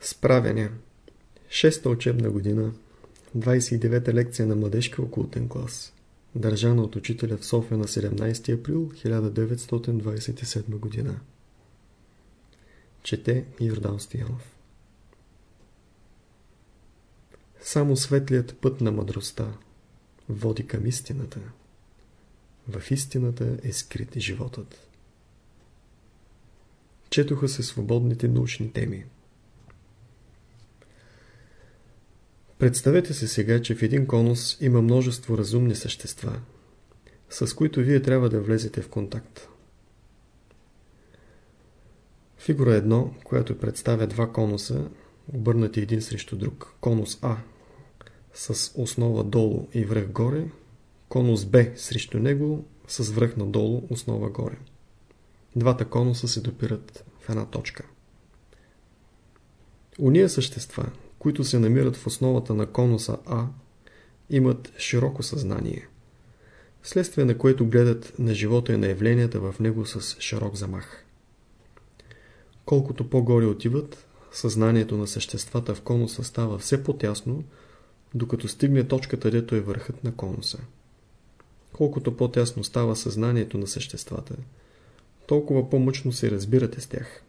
Справяне. Шеста учебна година. 29-та лекция на младежки окултен клас. Държана от учителя в София на 17 април 1927 година. Чете Йордан Стоянов. Само светлият път на мъдростта води към истината. В истината е скрит животът. Четоха се свободните научни теми. Представете се сега, че в един конус има множество разумни същества, с които вие трябва да влезете в контакт. Фигура 1, която представя два конуса, обърнати един срещу друг. Конус А с основа долу и връх горе, конус Б срещу него с връх надолу, основа горе. Двата конуса се допират в една точка. Уния същества, които се намират в основата на конуса А, имат широко съзнание, следствие на което гледат на живота и на явленията в него с широк замах. Колкото по-горе отиват, съзнанието на съществата в конуса става все по-тясно, докато стигне точката, дето е върхът на конуса. Колкото по-тясно става съзнанието на съществата, толкова по-мъчно се разбирате с тях.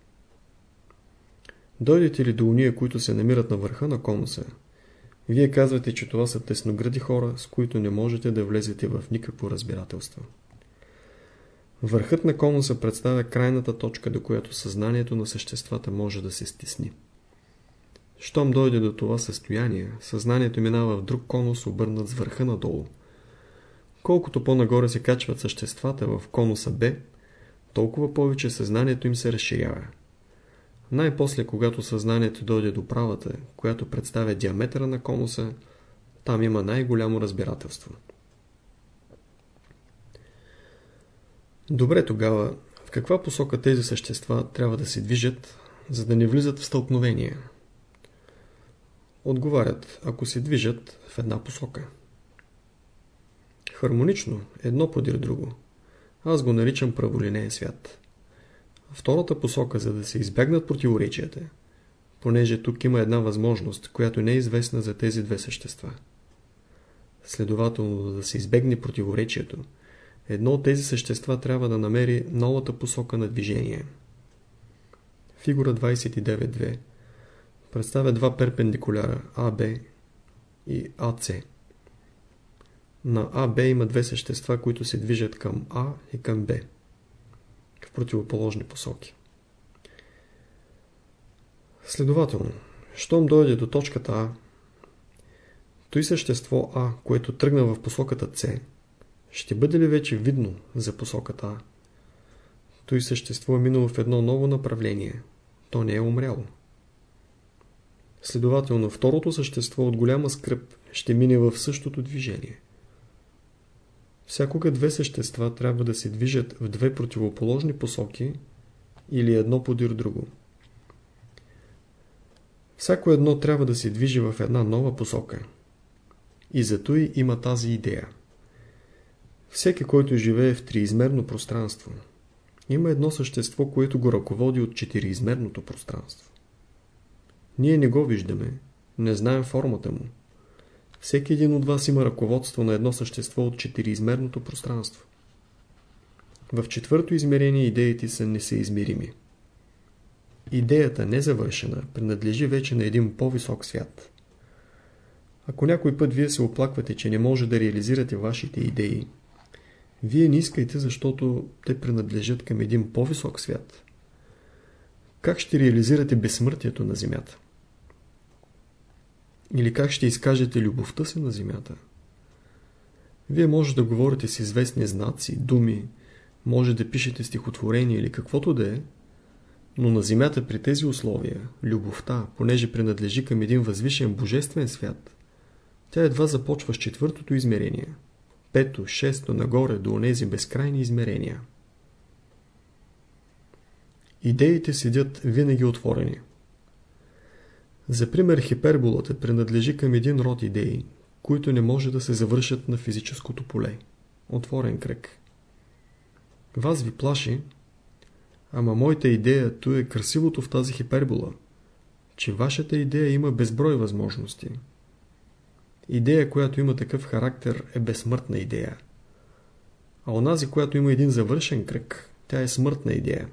Дойдете ли до уния, които се намират на върха на конуса, вие казвате, че това са тесногради хора, с които не можете да влезете в никакво разбирателство. Върхът на конуса представя крайната точка, до която съзнанието на съществата може да се стисни. Щом дойде до това състояние, съзнанието минава в друг конус, обърнат с върха надолу. Колкото по-нагоре се качват съществата в конуса Б, толкова повече съзнанието им се разширява. Най-после, когато съзнанието дойде до правата, която представя диаметъра на конуса, там има най-голямо разбирателство. Добре тогава, в каква посока тези същества трябва да се движат, за да не влизат в стълкновение? Отговарят, ако се движат в една посока. Хармонично, едно подир друго. Аз го наричам праволинеен свят. Втората посока, за да се избегнат противоречията, понеже тук има една възможност, която не е известна за тези две същества. Следователно, да се избегне противоречието, едно от тези същества трябва да намери новата посока на движение. Фигура 29.2 представя два перпендикуляра АБ и АЦ. На АБ има две същества, които се движат към А и към Б в противоположни посоки. Следователно, щом дойде до точката А, той същество А, което тръгна в посоката С, ще бъде ли вече видно за посоката А? Той същество е минало в едно ново направление. То не е умряло. Следователно, второто същество от голяма скръп ще мине в същото движение. Всякога две същества трябва да се движат в две противоположни посоки или едно подир друго. Всяко едно трябва да се движи в една нова посока. И зато и има тази идея. Всеки, който живее в триизмерно пространство, има едно същество, което го ръководи от четириизмерното пространство. Ние не го виждаме, не знаем формата му. Всеки един от вас има ръководство на едно същество от четириизмерното пространство. В четвърто измерение идеите са несъизмерими. Идеята незавършена принадлежи вече на един по-висок свят. Ако някой път вие се оплаквате, че не може да реализирате вашите идеи, вие не искайте, защото те принадлежат към един по-висок свят. Как ще реализирате безсмъртието на Земята? Или как ще изкажете любовта си на земята? Вие може да говорите с известни знаци, думи, може да пишете стихотворение или каквото да е, но на земята при тези условия, любовта, понеже принадлежи към един възвишен божествен свят, тя едва започва с четвъртото измерение, пето, шесто, нагоре до онези безкрайни измерения. Идеите седят винаги отворени. За пример хиперболата принадлежи към един род идеи, които не може да се завършат на физическото поле. Отворен кръг. Вас ви плаши, ама моята идея то е красивото в тази хипербола. че вашата идея има безброй възможности. Идея, която има такъв характер, е безсмъртна идея. А онази, която има един завършен кръг, тя е смъртна идея.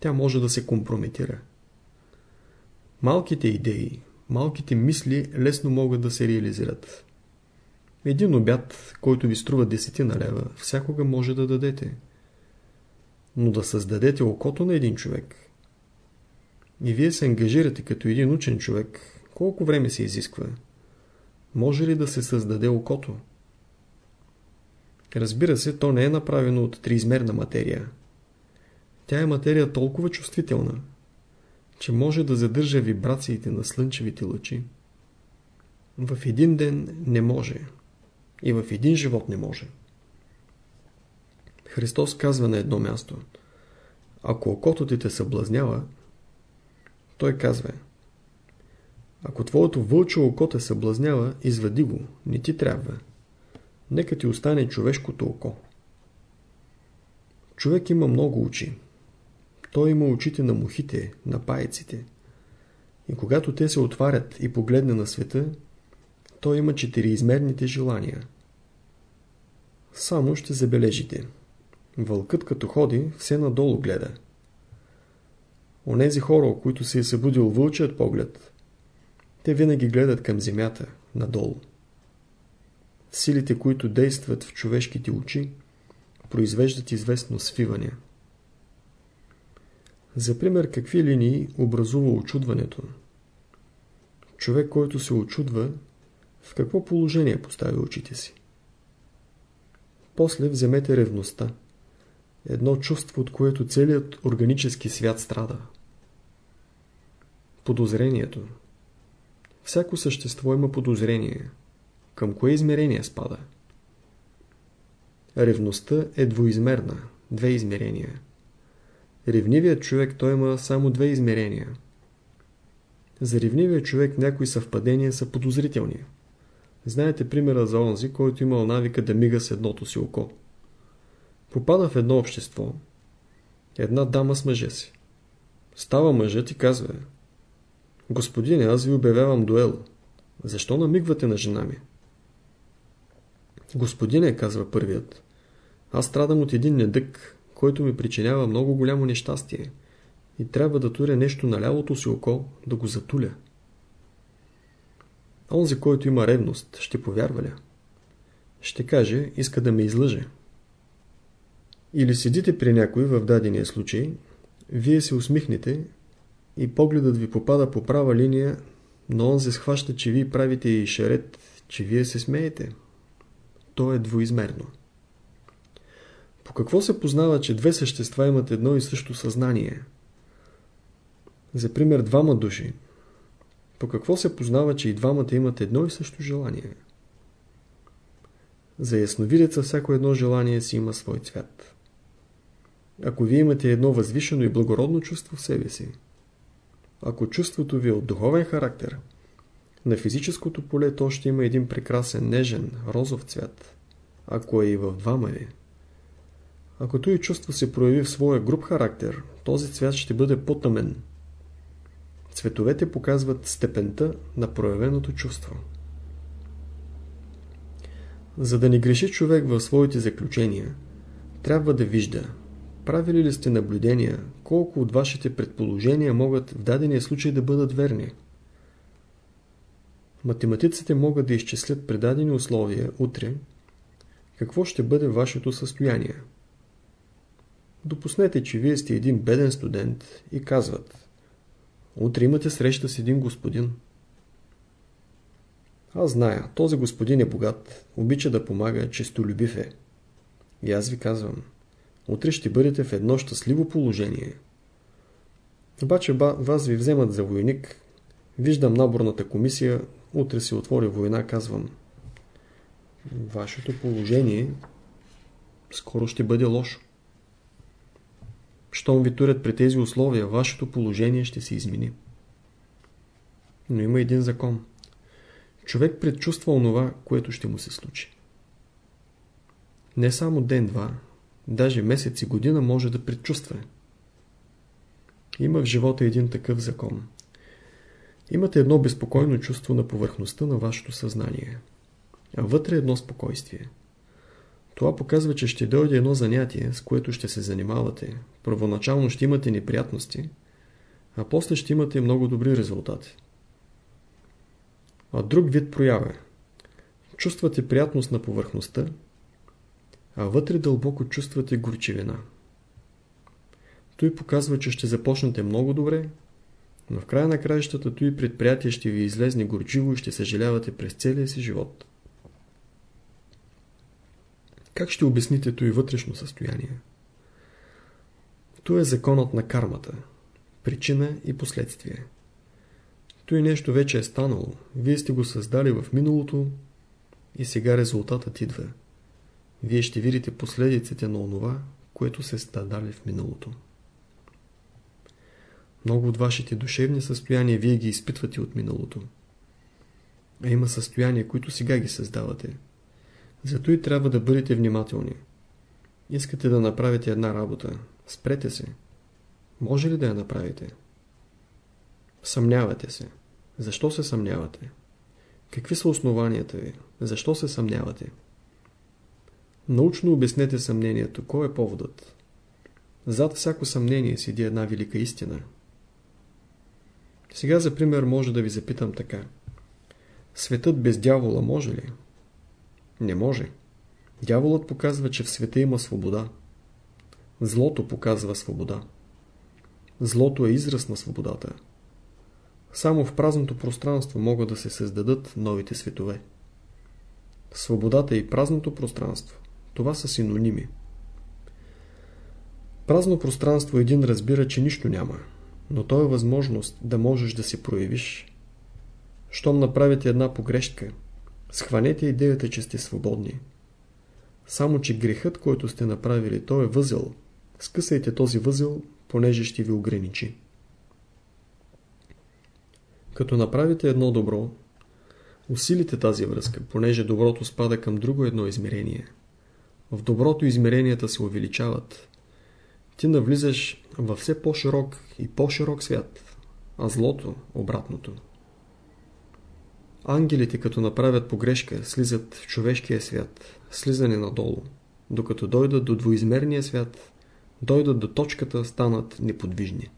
Тя може да се компрометира. Малките идеи, малките мисли лесно могат да се реализират. Един обяд, който ви струва десетина лева, всякога може да дадете. Но да създадете окото на един човек и вие се ангажирате като един учен човек, колко време се изисква? Може ли да се създаде окото? Разбира се, то не е направено от триизмерна материя. Тя е материя толкова чувствителна, че може да задържа вибрациите на слънчевите лъчи. В един ден не може. И в един живот не може. Христос казва на едно място Ако окото ти те съблазнява, той казва Ако твоето вълче око те съблазнява, извади го, не ти трябва. Нека ти остане човешкото око. Човек има много очи. Той има очите на мухите, на паеците. И когато те се отварят и погледне на света, той има четириизмерните желания. Само ще забележите. Вълкът като ходи, все надолу гледа. Онези хора, които се е събудил вълчият поглед, те винаги гледат към земята, надолу. Силите, които действат в човешките очи, произвеждат известно свиване. За пример, какви линии образува очудването? Човек, който се очудва, в какво положение поставя очите си? После вземете ревността. Едно чувство, от което целият органически свят страда. Подозрението. Всяко същество има подозрение. Към кое измерение спада? Ревността е двоизмерна, две измерения. Ревнивият човек той има само две измерения. За ревнивия човек някои съвпадения са подозрителни. Знаете примера за онзи, който имал навика да мига с едното си око. Попада в едно общество. Една дама с мъжа си. Става мъжът и казва Господине, аз ви обявявам дуел. Защо намигвате на жена ми? Господине, казва първият, аз страдам от един недък, който ми причинява много голямо нещастие и трябва да туря нещо на лявото си око, да го затуля. Онзи, който има ревност, ще повярва ли? Ще каже, иска да ме излъже. Или седите при някой в дадения случай, вие се усмихнете и погледът ви попада по права линия, но он се схваща, че вие правите и шарет, че вие се смеете. То е двоизмерно. По какво се познава, че две същества имат едно и също съзнание? За пример, двама души. По какво се познава, че и двамата имат едно и също желание? За ясновидеца всяко едно желание си има свой цвят. Ако вие имате едно възвишено и благородно чувство в себе си, ако чувството ви е от духовен характер, на физическото поле то ще има един прекрасен, нежен, розов цвят, ако е и в двама ви. Ако и чувство се прояви в своя груб характер, този цвят ще бъде по-тъмен. Цветовете показват степента на проявеното чувство. За да не греши човек в своите заключения, трябва да вижда, Правили ли сте наблюдения, колко от вашите предположения могат в дадения случай да бъдат верни? Математиците могат да изчислят при дадени условия утре какво ще бъде вашето състояние. Допуснете, че вие сте един беден студент и казват Утре имате среща с един господин. Аз зная, този господин е богат, обича да помага, честолюбив е. И аз ви казвам – Утре ще бъдете в едно щастливо положение. Обаче вас ви вземат за войник. Виждам наборната комисия. Утре се отвори война, казвам. Вашето положение скоро ще бъде лошо. Щом ви турят при тези условия, вашето положение ще се измени. Но има един закон. Човек предчувства онова, което ще му се случи. Не само ден-два, даже месец и година може да предчувства. Има в живота един такъв закон. Имате едно безпокойно чувство на повърхността на вашето съзнание, а вътре едно спокойствие. Това показва, че ще дойде едно занятие, с което ще се занимавате. Първоначално ще имате неприятности, а после ще имате много добри резултати. А друг вид проява. Чувствате приятност на повърхността, а вътре дълбоко чувствате горчивина. Той показва, че ще започнете много добре, но в края на краищата той предприятие ще ви излезне горчиво и ще съжалявате през целия си живот. Как ще обясните той вътрешно състояние? То е законът на кармата. Причина и последствие. Той нещо вече е станало. Вие сте го създали в миналото и сега резултатът идва. Вие ще видите последиците на онова, което се стадали в миналото. Много от вашите душевни състояния вие ги изпитвате от миналото. А има състояния, които сега ги създавате. Зато и трябва да бъдете внимателни. Искате да направите една работа. Спрете се. Може ли да я направите? Съмнявате се. Защо се съмнявате? Какви са основанията ви? Защо се съмнявате? Научно обяснете съмнението. Кой е поводът? Зад всяко съмнение седи една велика истина. Сега, за пример, може да ви запитам така. Светът без дявола може ли? Не може. Дяволът показва, че в света има свобода. Злото показва свобода. Злото е израз на свободата. Само в празното пространство могат да се създадат новите светове. Свободата и празното пространство – това са синоними. Празно пространство един разбира, че нищо няма, но то е възможност да можеш да се проявиш. Щом направите една погрешка, схванете идеята, че сте свободни. Само, че грехът, който сте направили, то е възел. Скъсайте този възел, понеже ще ви ограничи. Като направите едно добро, усилите тази връзка, понеже доброто спада към друго едно измерение. В доброто измеренията се увеличават. Ти навлизаш във все по-широк и по-широк свят, а злото – обратното. Ангелите, като направят погрешка, слизат в човешкия свят, слизане надолу, докато дойдат до двоизмерния свят, дойдат до точката, станат неподвижни.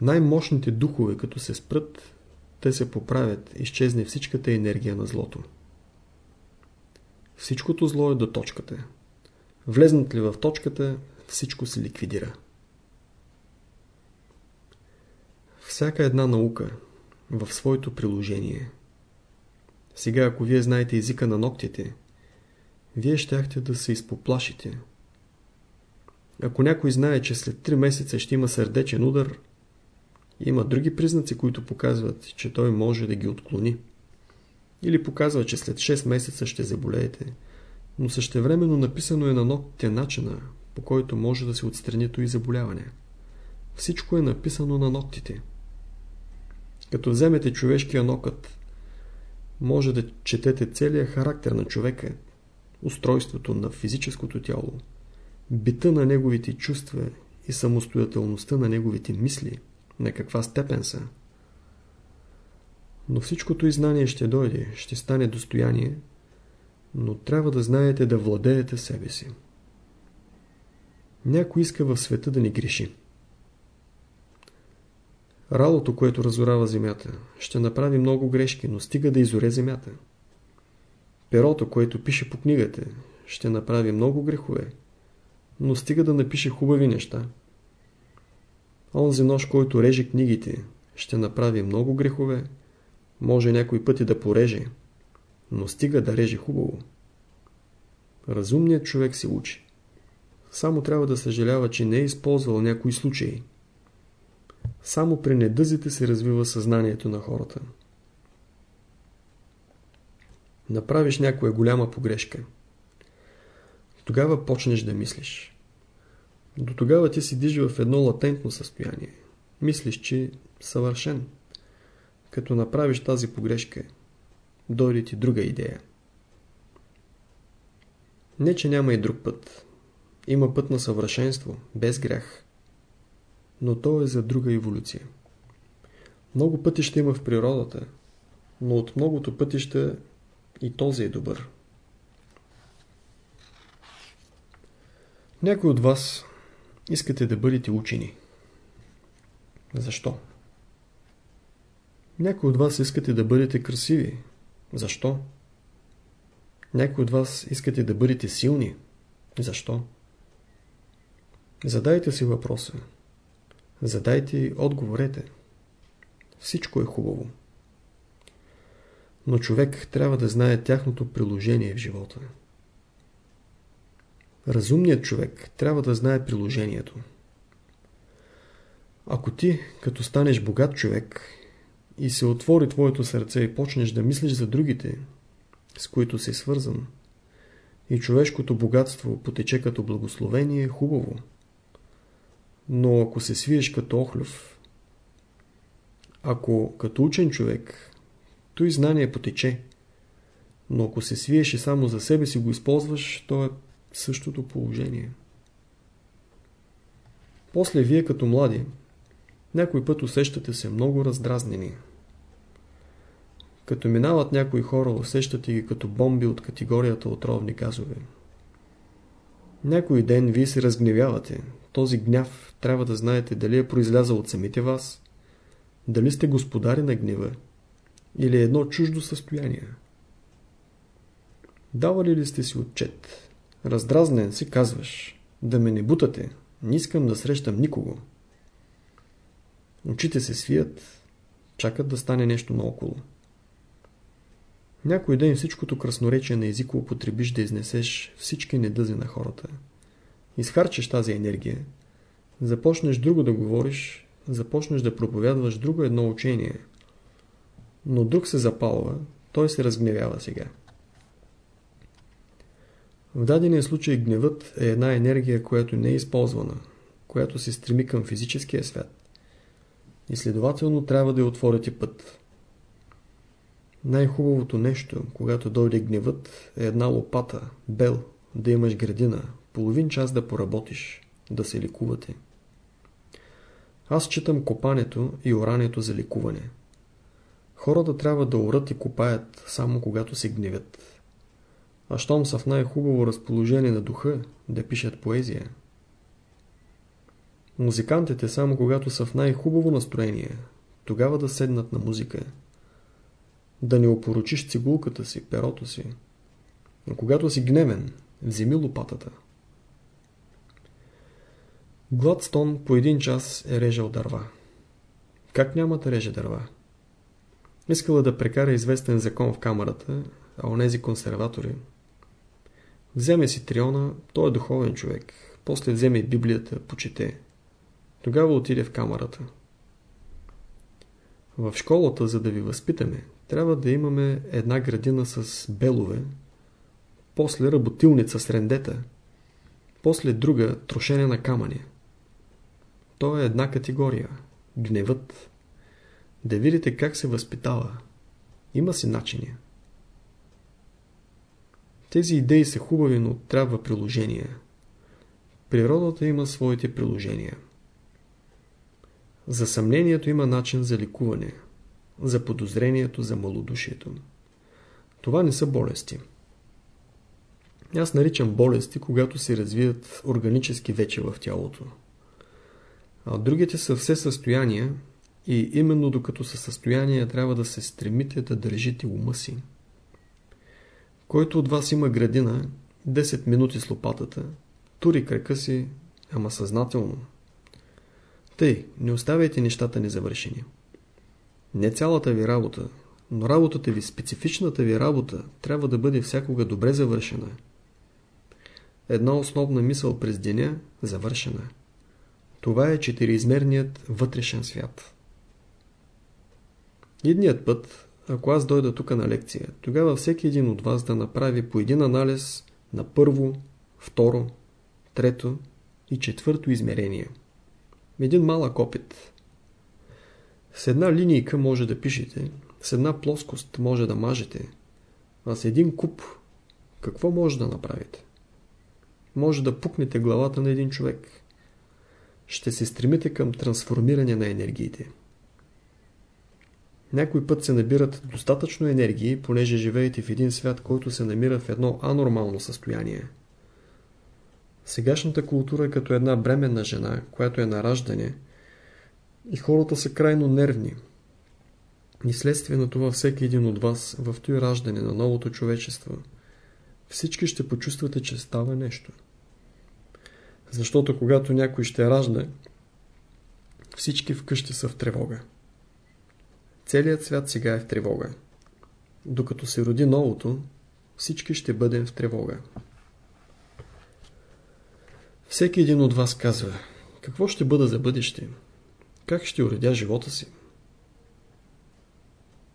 Най-мощните духове, като се спрат, те се поправят, изчезне всичката енергия на злото. Всичкото зло е до точката. Влезнат ли в точката, всичко се ликвидира. Всяка една наука в своето приложение. Сега, ако вие знаете езика на ногтите, вие щяхте да се изпоплашите. Ако някой знае, че след 3 месеца ще има сърдечен удар, има други признаци, които показват, че той може да ги отклони. Или показва, че след 6 месеца ще заболеете, но същевременно написано е на ногтите начина, по който може да се отстрани и заболяване. Всичко е написано на ногтите. Като вземете човешкия нокът, може да четете целия характер на човека, устройството на физическото тяло, бита на неговите чувства и самостоятелността на неговите мисли – на каква степен са. Но всичкото и знание ще дойде, ще стане достояние, но трябва да знаете да владеете себе си. Някой иска в света да ни греши. Ралото, което разорава земята, ще направи много грешки, но стига да изоре земята. Перото, което пише по книгата, ще направи много грехове, но стига да напише хубави неща. Онзи нож, който реже книгите, ще направи много грехове, може някой пъти да пореже, но стига да реже хубаво. Разумният човек се учи. Само трябва да съжалява, че не е използвал някои случаи. Само при недъзите се развива съзнанието на хората. Направиш някоя голяма погрешка. Тогава почнеш да мислиш. До тогава ти седиш в едно латентно състояние. Мислиш, че съвършен. Като направиш тази погрешка, дойде ти друга идея. Не, че няма и друг път. Има път на съвършенство, без грях. Но то е за друга еволюция. Много пътища има в природата, но от многото пътища и този е добър. Някой от вас искате да бъдете учени. Защо? Някой от вас искате да бъдете красиви. Защо? Някой от вас искате да бъдете силни. Защо? Задайте си въпроса. Задайте отговорете. Всичко е хубаво. Но човек трябва да знае тяхното приложение в живота. Разумният човек трябва да знае приложението. Ако ти, като станеш богат човек и се отвори твоето сърце и почнеш да мислиш за другите, с които си свързан, и човешкото богатство потече като благословение, хубаво. Но ако се свиеш като охлюв, ако като учен човек, той знание потече, но ако се свиеш и само за себе си го използваш, то е същото положение. После вие като млади, някой път усещате се много раздразнени. Като минават някои хора, усещате ги като бомби от категорията отровни газове. Някой ден вие се разгневявате. Този гняв трябва да знаете дали е произлязал от самите вас, дали сте господари на гнева или е едно чуждо състояние. Давали ли сте си отчет? Раздразнен си казваш, да ме не бутате, не искам да срещам никого. Очите се свият, чакат да стане нещо наоколо. Някой ден всичкото красноречие на езико употребиш да изнесеш всички недъзи на хората. Изхарчиш тази енергия, започнеш друго да говориш, започнеш да проповядваш друго едно учение. Но друг се запалва, той се разгневява сега. В дадения случай гневът е една енергия, която не е използвана, която се стреми към физическия свят. И следователно трябва да я отворите път. Най-хубавото нещо, когато дойде гневът, е една лопата, бел, да имаш градина, половин час да поработиш, да се лекувате. Аз читам копането и орането за лекуване. Хората трябва да орат и копаят само когато се гневят. А щом са в най-хубаво разположение на духа, да пишат поезия. Музикантите само когато са в най-хубаво настроение, тогава да седнат на музика. Да не опоручиш цигулката си, перото си. Но когато си гневен, вземи лопатата. Гладстон по един час е режал дърва. Как няма да реже дърва? Искала да прекара известен закон в камерата, а онези консерватори. Вземе си триона, той е духовен човек. После вземе Библията, почете. Тогава отиде в камерата. В школата, за да ви възпитаме, трябва да имаме една градина с белове, после работилница с рендета, после друга трошене на камъни. То е една категория. Гневът. Да видите как се възпитава. Има си начини. Тези идеи са хубави, но трябва приложение. Природата има своите приложения. За съмнението има начин за ликуване, за подозрението, за малодушието. Това не са болести. Аз наричам болести, когато се развият органически вече в тялото. А другите са все състояния и именно докато са състояния трябва да се стремите да държите ума си. Който от вас има градина, 10 минути с лопатата, тури крака си, ама съзнателно. Тъй, не оставяйте нещата незавършени. Не цялата ви работа, но работата ви, специфичната ви работа, трябва да бъде всякога добре завършена. Една основна мисъл през деня – завършена. Това е четириизмерният вътрешен свят. Едният път, ако аз дойда тук на лекция, тогава всеки един от вас да направи по един анализ на първо, второ, трето и четвърто измерение. Един малък опит. С една линийка може да пишете, с една плоскост може да мажете, а с един куб какво може да направите? Може да пукнете главата на един човек – ще се стремите към трансформиране на енергиите. Някой път се набират достатъчно енергии, понеже живеете в един свят, който се намира в едно анормално състояние. Сегашната култура е като една бременна жена, която е на раждане, и хората са крайно нервни. И следствие на това всеки един от вас в този раждане на новото човечество, всички ще почувствате, че става нещо. Защото когато някой ще ражда, всички вкъщи са в тревога. Целият свят сега е в тревога. Докато се роди новото, всички ще бъдем в тревога. Всеки един от вас казва, какво ще бъда за бъдеще? Как ще уредя живота си?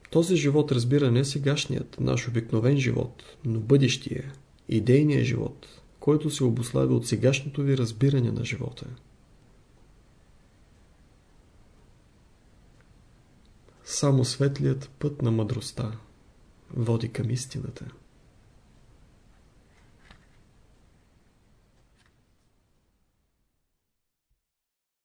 Този живот разбира не сегашният, наш обикновен живот, но бъдещия, идейния живот, който се обославя от сегашното ви разбиране на живота. Само светлият път на мъдростта води към истината.